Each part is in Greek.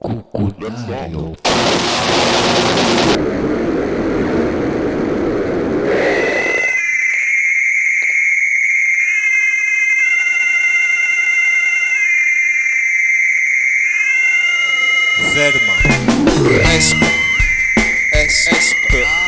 Cucunário. Verma. Espa, Espa.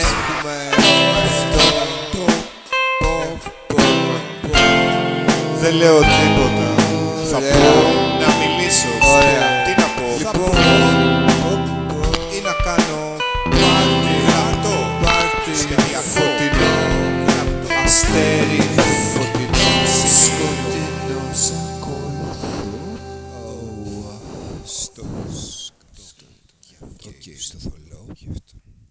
Έχουμε στον τόπο Δεν λέω τίποτα Θα πω να μιλήσω Τι να πω Θα πω Ή να κάνω Πάρτι Γραπτό Πάρτι Φωτεινό Αστέρι Φωτεινό Σκοτεινό Σ' ακολουθώ Ωστός Και στο θολό